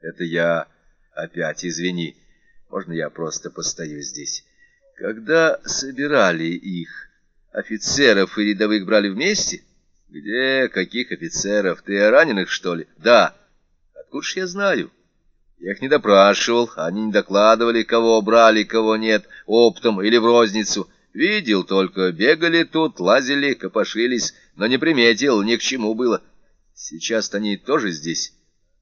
Это я опять, извини. Можно я просто постою здесь? Когда собирали их, офицеров и рядовых брали вместе? Где? Каких офицеров? Ты о раненых, что ли? Да. Откуда ж я знаю? Я их не допрашивал, они не докладывали, кого брали, кого нет, оптом или в розницу. Видел только, бегали тут, лазили, копошились, но не приметил, ни к чему было. Сейчас-то они тоже здесь.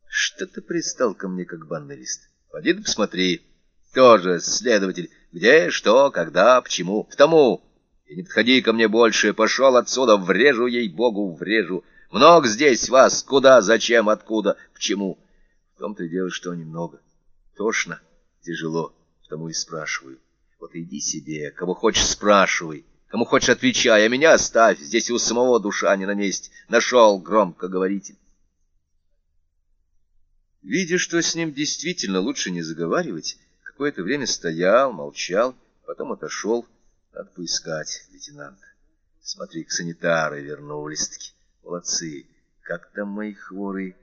Что ты пристал ко мне, как банный лист? Поди посмотри. Тоже следователь. Где, что, когда, почему? К тому. И не подходи ко мне больше. Пошел отсюда, врежу ей-богу, врежу. Много здесь вас. Куда, зачем, откуда, почему? В том-то и дело, что немного. Тошно, тяжело, потому и спрашиваю. Вот иди себе, кого хочешь спрашивай, кому хочешь отвечай, а меня оставь. Здесь у самого душа не на месте. Нашел громкоговоритель. Видя, что с ним действительно лучше не заговаривать, какое-то время стоял, молчал, потом отошел. Надо поискать лейтенанта. Смотри, к санитары вернулись-таки. Молодцы. Как там мои хворые?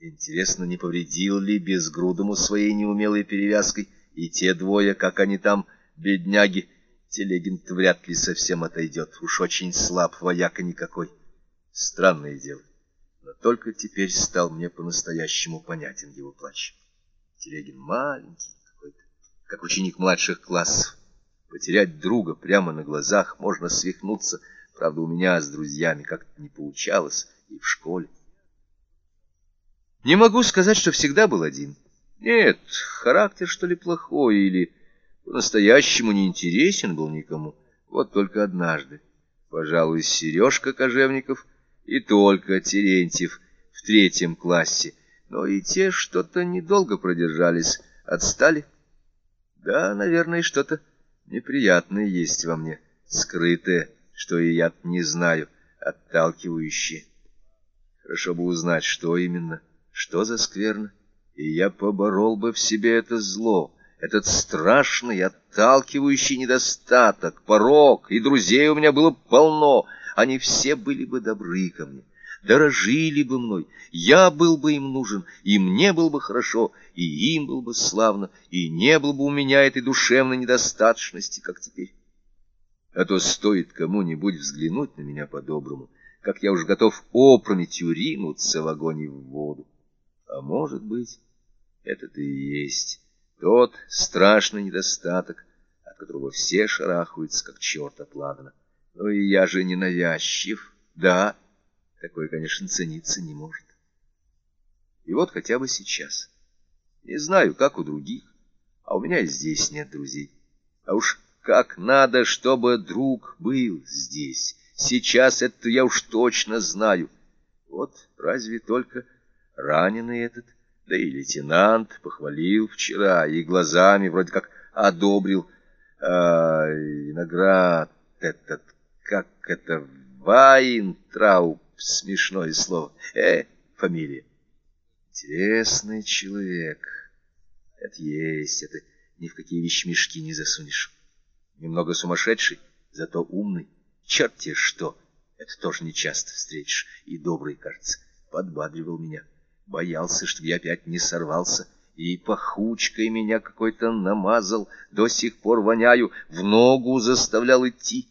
Интересно, не повредил ли безгрудому своей неумелой перевязкой? И те двое, как они там, бедняги. телегин вряд ли совсем отойдет. Уж очень слаб, вояка никакой. Странное дело только теперь стал мне по-настоящему понятен его плач. Телегин маленький какой-то, как ученик младших классов. Потерять друга прямо на глазах можно свихнуться. Правда, у меня с друзьями как-то не получалось и в школе. Не могу сказать, что всегда был один. Нет, характер, что ли, плохой, или по-настоящему не интересен был никому. Вот только однажды, пожалуй, Сережка Кожевников и только Терентьев в третьем классе, но и те что-то недолго продержались, отстали. Да, наверное, что-то неприятное есть во мне, скрытое, что и я не знаю, отталкивающее. Хорошо бы узнать, что именно, что за скверно, и я поборол бы в себе это зло, этот страшный, отталкивающий недостаток, порог, и друзей у меня было полно — они все были бы добры ко мне, дорожили бы мной, я был бы им нужен, и мне было бы хорошо, и им было бы славно, и не было бы у меня этой душевной недостаточности, как теперь. А то стоит кому-нибудь взглянуть на меня по-доброму, как я уж готов опрометью ринуться в огонь и в воду. А может быть, это-то и есть тот страшный недостаток, от которого все шарахаются, как черт от ладана. Ну и я же не навязчив. Да, такое, конечно, цениться не может. И вот хотя бы сейчас. Не знаю, как у других, а у меня здесь нет друзей. А уж как надо, чтобы друг был здесь. Сейчас это я уж точно знаю. Вот разве только раненый этот, да и лейтенант похвалил вчера и глазами вроде как одобрил. А виноград этот как это, Вайнтрауб, смешное слово, э, фамилия. Интересный человек. Это есть, это ни в какие вещмешки не засунешь. Немного сумасшедший, зато умный. Черт те что, это тоже не часто встретишь. И добрый, кажется, подбадривал меня. Боялся, чтобы я опять не сорвался. И пахучкой меня какой-то намазал, до сих пор воняю, в ногу заставлял идти.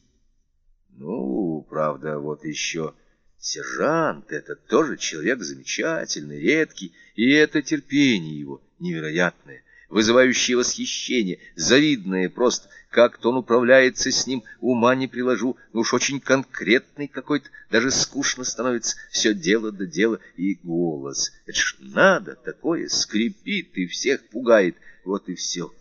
Ну, правда, вот еще сержант, это тоже человек замечательный, редкий, и это терпение его невероятное, вызывающее восхищение, завидное просто, как-то он управляется с ним, ума не приложу, ну уж очень конкретный какой-то, даже скучно становится, все дело до дела, и голос, это ж надо, такое скрипит и всех пугает, вот и все.